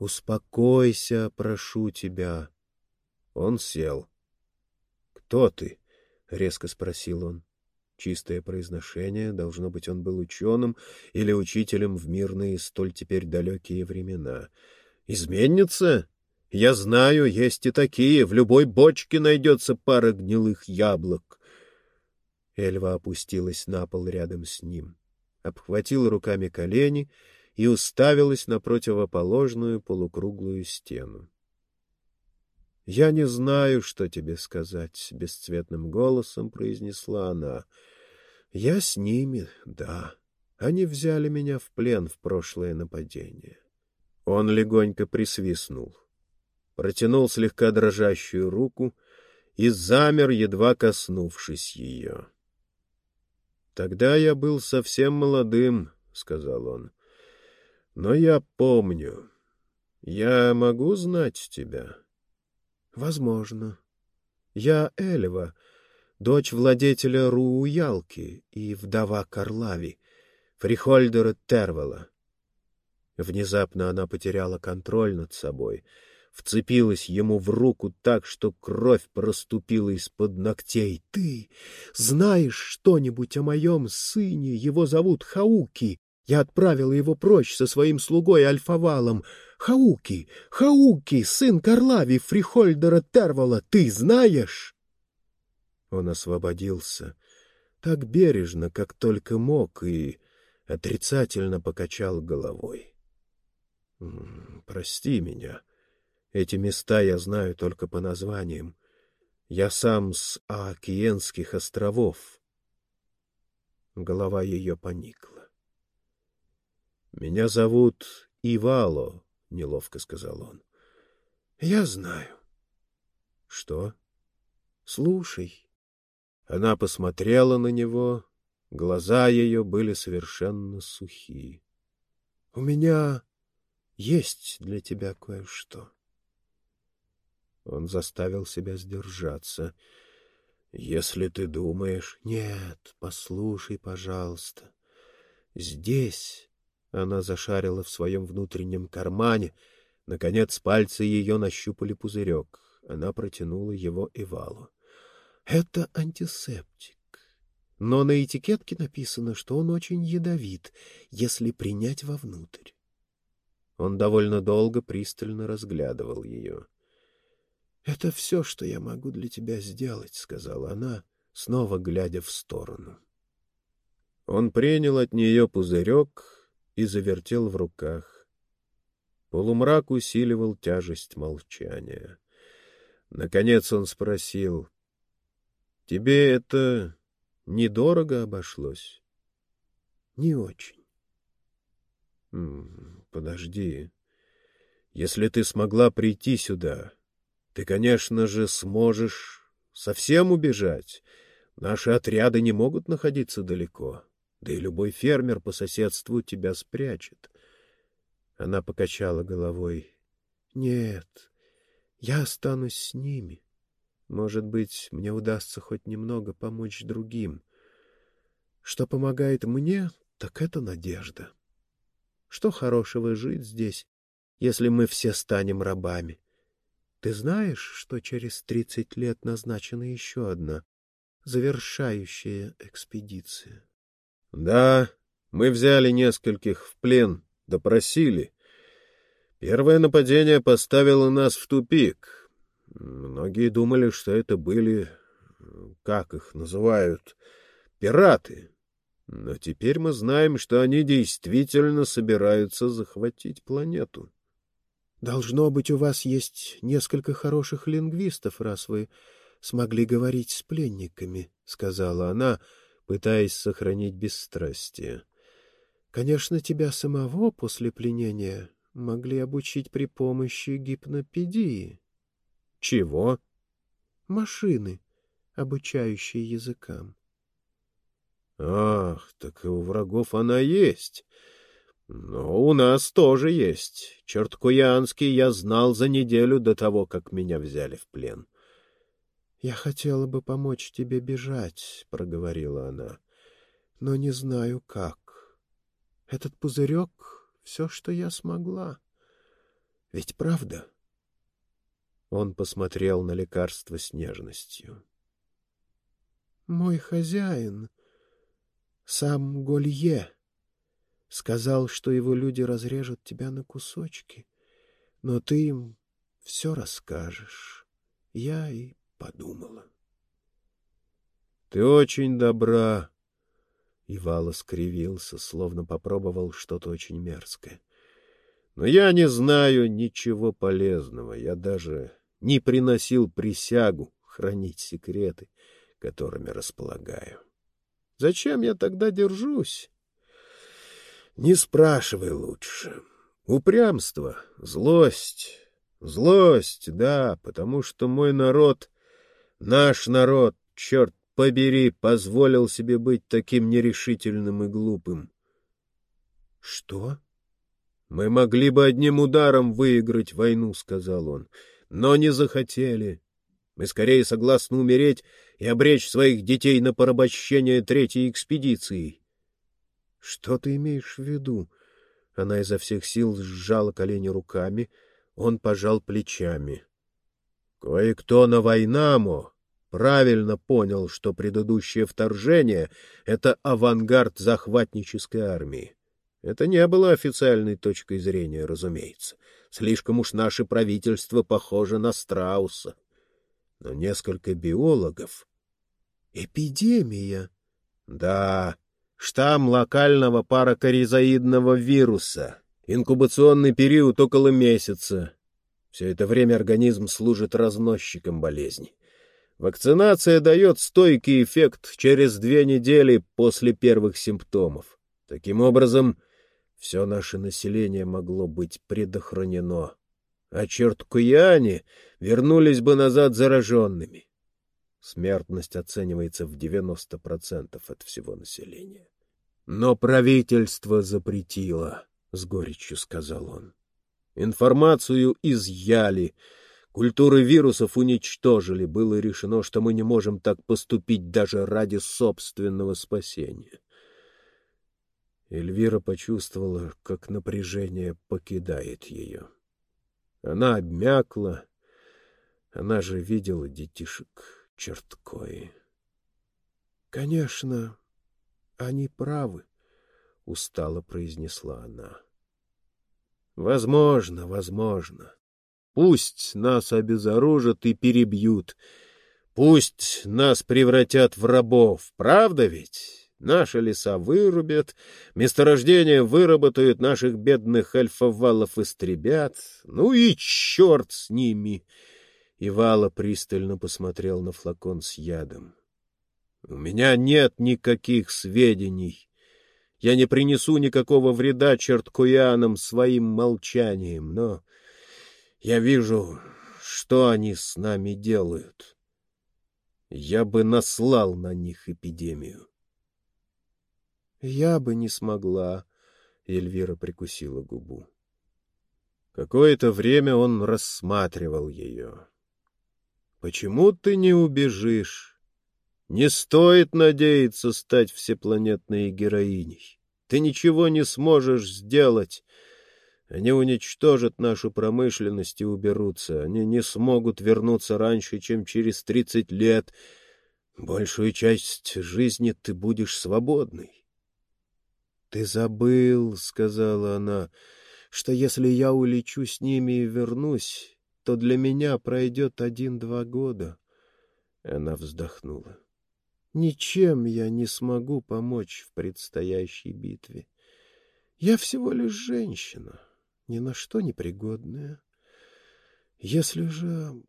Успокойся, прошу тебя. Он сел. — Кто ты? — резко спросил он. Чистое произношение, должно быть, он был ученым или учителем в мирные столь теперь далекие времена. «Изменница? Я знаю, есть и такие. В любой бочке найдется пара гнилых яблок». Эльва опустилась на пол рядом с ним, обхватила руками колени и уставилась на противоположную полукруглую стену. — Я не знаю, что тебе сказать, — бесцветным голосом произнесла она. — Я с ними, да. Они взяли меня в плен в прошлое нападение. Он легонько присвистнул, протянул слегка дрожащую руку и замер, едва коснувшись ее. — Тогда я был совсем молодым, — сказал он. — Но я помню. Я могу знать тебя? — Возможно. Я Элева, дочь владетеля Рууялки и вдова Карлави, Фрихольдера Тервала. Внезапно она потеряла контроль над собой, вцепилась ему в руку так, что кровь проступила из-под ногтей. — Ты знаешь что-нибудь о моем сыне? Его зовут Хауки. Я отправила его прочь со своим слугой Альфавалом. Хауки, Хауки, сын Карлави Фрихольдера Тервала, ты знаешь? Он освободился так бережно, как только мог, и отрицательно покачал головой. «Прости меня. Эти места я знаю только по названиям. Я сам с Аакиенских островов». Голова ее поникла. «Меня зовут Ивало», — неловко сказал он. «Я знаю». «Что?» «Слушай». Она посмотрела на него, глаза ее были совершенно сухие. «У меня есть для тебя кое-что». Он заставил себя сдержаться. «Если ты думаешь...» «Нет, послушай, пожалуйста. Здесь она зашарила в своем внутреннем кармане. Наконец пальцы ее нащупали пузырек. Она протянула его Ивалу. — Это антисептик. Но на этикетке написано, что он очень ядовит, если принять вовнутрь. Он довольно долго пристально разглядывал ее. — Это все, что я могу для тебя сделать, — сказала она, снова глядя в сторону. Он принял от нее пузырек и завертел в руках. Полумрак усиливал тяжесть молчания. Наконец он спросил, — Тебе это недорого обошлось? — Не очень. — Подожди. Если ты смогла прийти сюда, ты, конечно же, сможешь совсем убежать. Наши отряды не могут находиться далеко. — да и любой фермер по соседству тебя спрячет. Она покачала головой. — Нет, я останусь с ними. Может быть, мне удастся хоть немного помочь другим. Что помогает мне, так это надежда. Что хорошего жить здесь, если мы все станем рабами? Ты знаешь, что через тридцать лет назначена еще одна завершающая экспедиция? Да, мы взяли нескольких в плен, допросили. Первое нападение поставило нас в тупик. Многие думали, что это были, как их называют, пираты. Но теперь мы знаем, что они действительно собираются захватить планету. Должно быть, у вас есть несколько хороших лингвистов, раз вы смогли говорить с пленниками, — сказала она, — пытаясь сохранить бесстрастие. Конечно, тебя самого после пленения могли обучить при помощи гипнопедии. Чего? Машины, обучающие языкам. Ах, так и у врагов она есть. Но у нас тоже есть. Черткуянский я знал за неделю до того, как меня взяли в плен. «Я хотела бы помочь тебе бежать», — проговорила она, — «но не знаю как. Этот пузырек — все, что я смогла. Ведь правда? Он посмотрел на лекарство с нежностью. Мой хозяин, сам Голье, сказал, что его люди разрежут тебя на кусочки, но ты им все расскажешь. Я и подумала. — Ты очень добра. Ивала скривился, словно попробовал что-то очень мерзкое. — Но я не знаю ничего полезного. Я даже не приносил присягу хранить секреты. — которыми располагаю. Зачем я тогда держусь? Не спрашивай лучше. Упрямство, злость, злость, да, потому что мой народ, наш народ, черт побери, позволил себе быть таким нерешительным и глупым. Что? Мы могли бы одним ударом выиграть войну, сказал он, но не захотели. Мы скорее согласны умереть и обречь своих детей на порабощение третьей экспедиции. — Что ты имеешь в виду? Она изо всех сил сжала колени руками, он пожал плечами. — Кое-кто на Войнамо правильно понял, что предыдущее вторжение — это авангард захватнической армии. Это не было официальной точкой зрения, разумеется. Слишком уж наше правительство похоже на страуса но несколько биологов. Эпидемия. Да, штамм локального паракоризоидного вируса. Инкубационный период около месяца. Все это время организм служит разносчиком болезни. Вакцинация дает стойкий эффект через две недели после первых симптомов. Таким образом, все наше население могло быть предохранено а черткуяне вернулись бы назад зараженными. Смертность оценивается в 90% от всего населения. Но правительство запретило, — с горечью сказал он. Информацию изъяли, культуры вирусов уничтожили. Было решено, что мы не можем так поступить даже ради собственного спасения. Эльвира почувствовала, как напряжение покидает ее. — она обмякла. Она же видела детишек черткои. — Конечно, они правы, — устало произнесла она. — Возможно, возможно. Пусть нас обезоружат и перебьют. Пусть нас превратят в рабов, правда ведь? Наши леса вырубят, месторождения выработают, наших бедных альфовалов истребят. Ну и черт с ними! Ивала пристально посмотрел на флакон с ядом. — У меня нет никаких сведений. Я не принесу никакого вреда черткуянам своим молчанием, но я вижу, что они с нами делают. Я бы наслал на них эпидемию. Я бы не смогла. Эльвира прикусила губу. Какое-то время он рассматривал ее. Почему ты не убежишь? Не стоит надеяться стать всепланетной героиней. Ты ничего не сможешь сделать. Они уничтожат нашу промышленность и уберутся. Они не смогут вернуться раньше, чем через тридцать лет. Большую часть жизни ты будешь свободной. — Ты забыл, — сказала она, — что если я улечу с ними и вернусь, то для меня пройдет один-два года. Она вздохнула. — Ничем я не смогу помочь в предстоящей битве. Я всего лишь женщина, ни на что не пригодная. Если же...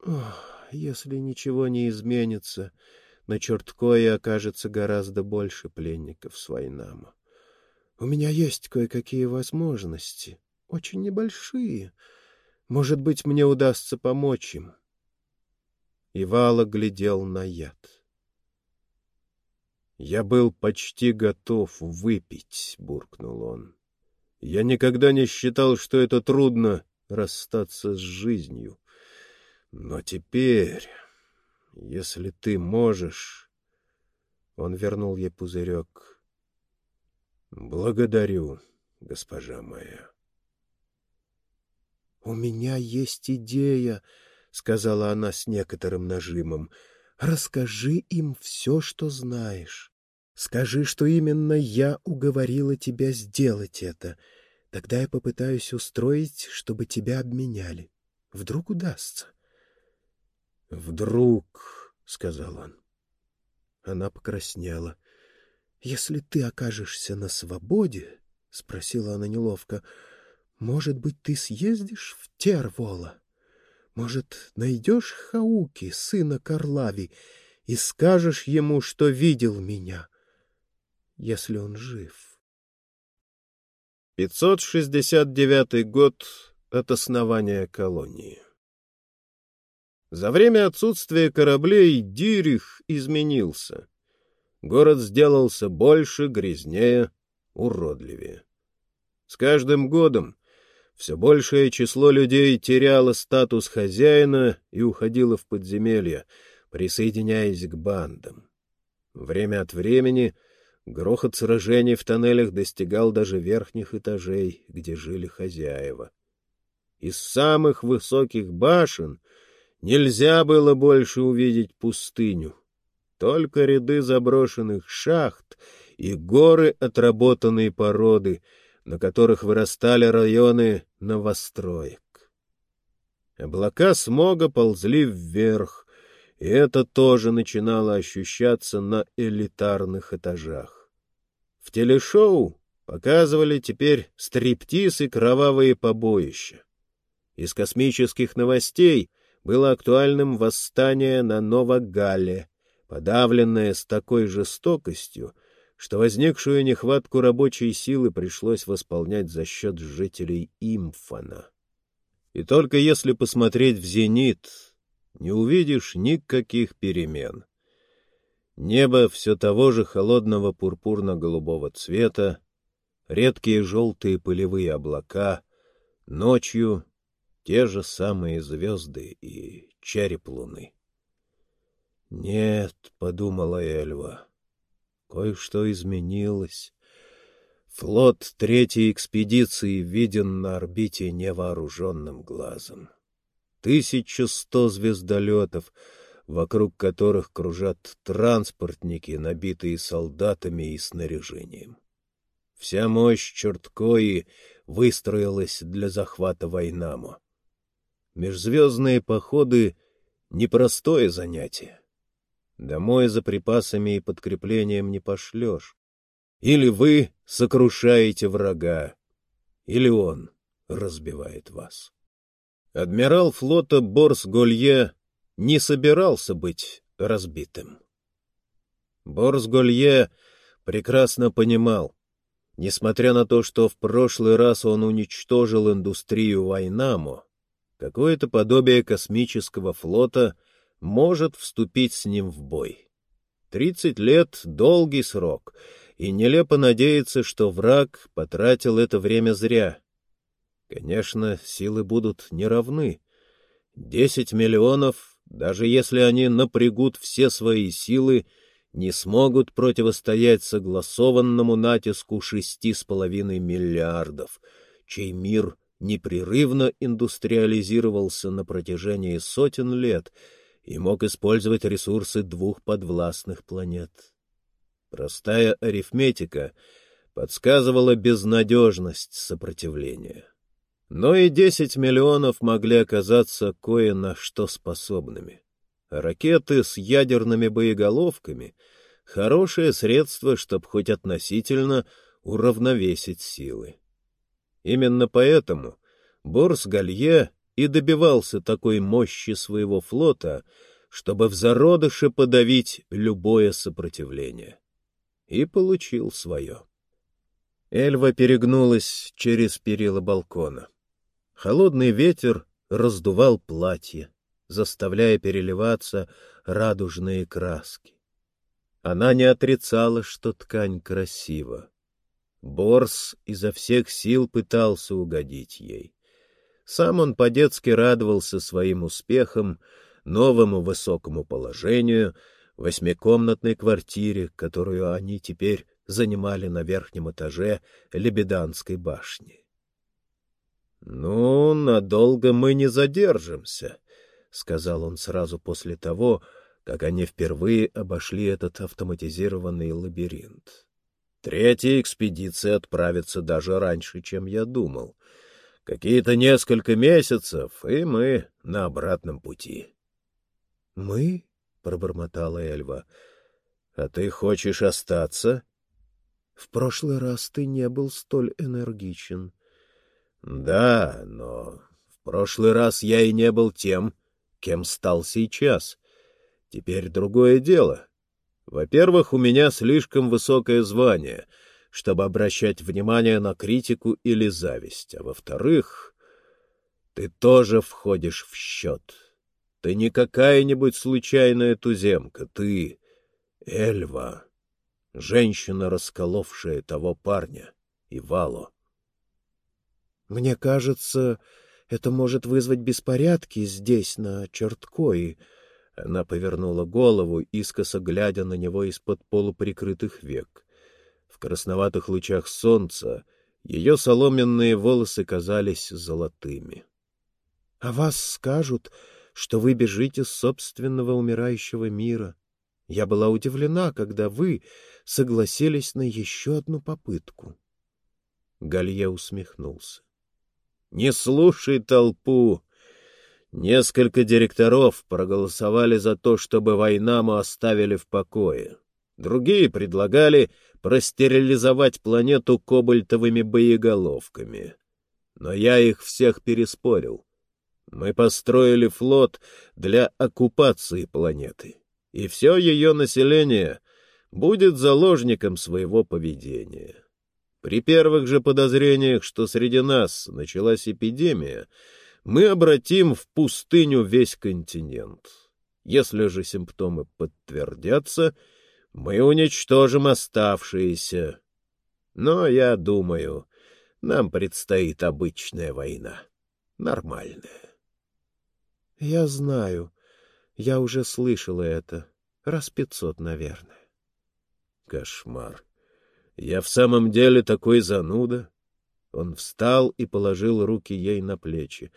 Ох, если ничего не изменится, на Черткое окажется гораздо больше пленников с Вайнама. У меня есть кое-какие возможности, очень небольшие. Может быть, мне удастся помочь им. Ивала глядел на яд. «Я был почти готов выпить», — буркнул он. «Я никогда не считал, что это трудно — расстаться с жизнью. Но теперь...» Если ты можешь... Он вернул ей пузырек. Благодарю, госпожа моя. У меня есть идея, — сказала она с некоторым нажимом. — Расскажи им все, что знаешь. Скажи, что именно я уговорила тебя сделать это. Тогда я попытаюсь устроить, чтобы тебя обменяли. Вдруг удастся. — Вдруг, — сказал он. Она покраснела. — Если ты окажешься на свободе, — спросила она неловко, — может быть, ты съездишь в Тервола? Может, найдешь Хауки, сына Карлави, и скажешь ему, что видел меня, если он жив? 569 год от основания колонии. За время отсутствия кораблей Дирих изменился. Город сделался больше, грязнее, уродливее. С каждым годом все большее число людей теряло статус хозяина и уходило в подземелья, присоединяясь к бандам. Время от времени грохот сражений в тоннелях достигал даже верхних этажей, где жили хозяева. Из самых высоких башен — Нельзя было больше увидеть пустыню. Только ряды заброшенных шахт и горы отработанной породы, на которых вырастали районы новостроек. Облака смога ползли вверх, и это тоже начинало ощущаться на элитарных этажах. В телешоу показывали теперь стриптиз и кровавые побоища. Из космических новостей — было актуальным восстание на Новогалле, подавленное с такой жестокостью, что возникшую нехватку рабочей силы пришлось восполнять за счет жителей Имфана. И только если посмотреть в зенит, не увидишь никаких перемен. Небо все того же холодного пурпурно-голубого цвета, редкие желтые пылевые облака, ночью те же самые звезды и череп луны. «Нет», — подумала Эльва, — «кое-что изменилось. Флот третьей экспедиции виден на орбите невооруженным глазом. Тысяча сто звездолетов, вокруг которых кружат транспортники, набитые солдатами и снаряжением. Вся мощь Черткои выстроилась для захвата Вайнамо. Межзвездные походы — непростое занятие. Домой за припасами и подкреплением не пошлешь. Или вы сокрушаете врага, или он разбивает вас. Адмирал флота Борс Голье не собирался быть разбитым. Борс Голье прекрасно понимал, несмотря на то, что в прошлый раз он уничтожил индустрию Вайнамо, какое-то подобие космического флота может вступить с ним в бой. Тридцать лет — долгий срок, и нелепо надеяться, что враг потратил это время зря. Конечно, силы будут неравны. Десять миллионов, даже если они напрягут все свои силы, не смогут противостоять согласованному натиску шести с половиной миллиардов, чей мир непрерывно индустриализировался на протяжении сотен лет и мог использовать ресурсы двух подвластных планет. Простая арифметика подсказывала безнадежность сопротивления. Но и десять миллионов могли оказаться кое на что способными. ракеты с ядерными боеголовками — хорошее средство, чтобы хоть относительно уравновесить силы. Именно поэтому Борс Галье и добивался такой мощи своего флота, чтобы в зародыше подавить любое сопротивление. И получил свое. Эльва перегнулась через перила балкона. Холодный ветер раздувал платье, заставляя переливаться радужные краски. Она не отрицала, что ткань красива. Борс изо всех сил пытался угодить ей. Сам он по-детски радовался своим успехам, новому высокому положению, восьмикомнатной квартире, которую они теперь занимали на верхнем этаже Лебеданской башни. — Ну, надолго мы не задержимся, — сказал он сразу после того, как они впервые обошли этот автоматизированный лабиринт. Третья экспедиция отправится даже раньше, чем я думал. Какие-то несколько месяцев, и мы на обратном пути. — Мы? — пробормотала Эльва. — А ты хочешь остаться? — В прошлый раз ты не был столь энергичен. — Да, но в прошлый раз я и не был тем, кем стал сейчас. Теперь другое дело. Во-первых, у меня слишком высокое звание — чтобы обращать внимание на критику или зависть, а во-вторых, ты тоже входишь в счет. Ты не какая-нибудь случайная туземка, ты Эльва, женщина, расколовшая того парня, и Вало. Мне кажется, это может вызвать беспорядки здесь, на Черткое. Она повернула голову, искоса глядя на него из-под полуприкрытых век. В красноватых лучах солнца ее соломенные волосы казались золотыми. — А вас скажут, что вы бежите с собственного умирающего мира. Я была удивлена, когда вы согласились на еще одну попытку. Галье усмехнулся. — Не слушай толпу! Несколько директоров проголосовали за то, чтобы войнаму оставили в покое. Другие предлагали простерилизовать планету кобальтовыми боеголовками. Но я их всех переспорил. Мы построили флот для оккупации планеты, и все ее население будет заложником своего поведения. При первых же подозрениях, что среди нас началась эпидемия, мы обратим в пустыню весь континент. Если же симптомы подтвердятся — мы уничтожим оставшиеся. Но, я думаю, нам предстоит обычная война. Нормальная. Я знаю. Я уже слышала это. Раз пятьсот, наверное. Кошмар. Я в самом деле такой зануда? Он встал и положил руки ей на плечи.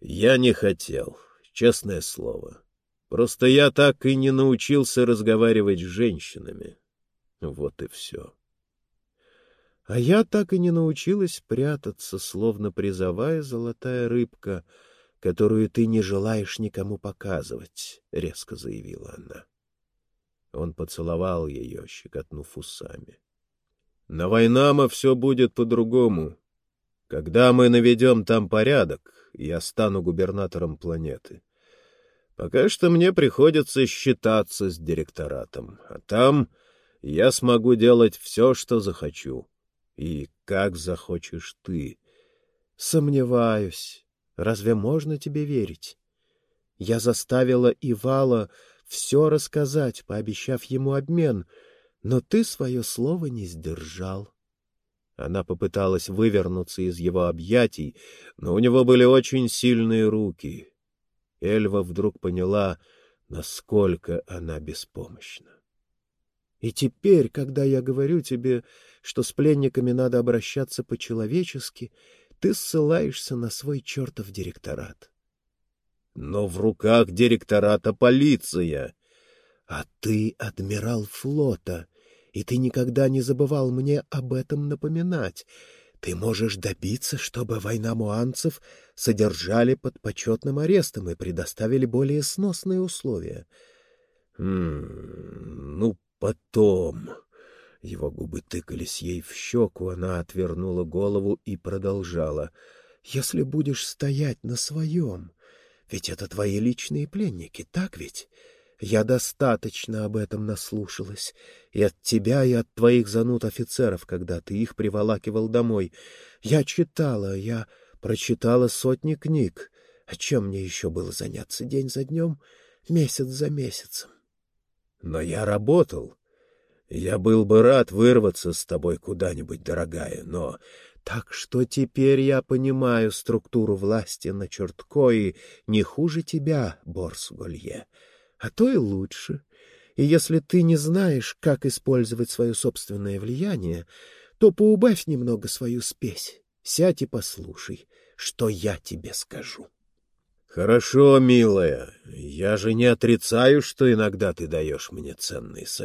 Я не хотел, честное слово. Просто я так и не научился разговаривать с женщинами. Вот и все. А я так и не научилась прятаться, словно призовая золотая рыбка, которую ты не желаешь никому показывать, — резко заявила она. Он поцеловал ее, щекотнув усами. — На Вайнама все будет по-другому. Когда мы наведем там порядок, я стану губернатором планеты. Пока что мне приходится считаться с директоратом, а там я смогу делать все, что захочу. И как захочешь ты. Сомневаюсь. Разве можно тебе верить? Я заставила Ивала все рассказать, пообещав ему обмен, но ты свое слово не сдержал. Она попыталась вывернуться из его объятий, но у него были очень сильные руки, Эльва вдруг поняла, насколько она беспомощна. И теперь, когда я говорю тебе, что с пленниками надо обращаться по-человечески, ты ссылаешься на свой чертов директорат. Но в руках директората полиция. А ты адмирал флота, и ты никогда не забывал мне об этом напоминать. Ты можешь добиться, чтобы война муанцев содержали под почетным арестом и предоставили более сносные условия. Хм, ну, потом... Его губы тыкались ей в щеку, она отвернула голову и продолжала. «Если будешь стоять на своем, ведь это твои личные пленники, так ведь? Я достаточно об этом наслушалась. И от тебя, и от твоих зануд офицеров, когда ты их приволакивал домой. Я читала, я прочитала сотни книг. А чем мне еще было заняться день за днем, месяц за месяцем? Но я работал. Я был бы рад вырваться с тобой куда-нибудь, дорогая, но... Так что теперь я понимаю структуру власти на Черткои не хуже тебя, Борс Голье а то и лучше. И если ты не знаешь, как использовать свое собственное влияние, то поубавь немного свою спесь. Сядь и послушай, что я тебе скажу. — Хорошо, милая, я же не отрицаю, что иногда ты даешь мне ценные советы.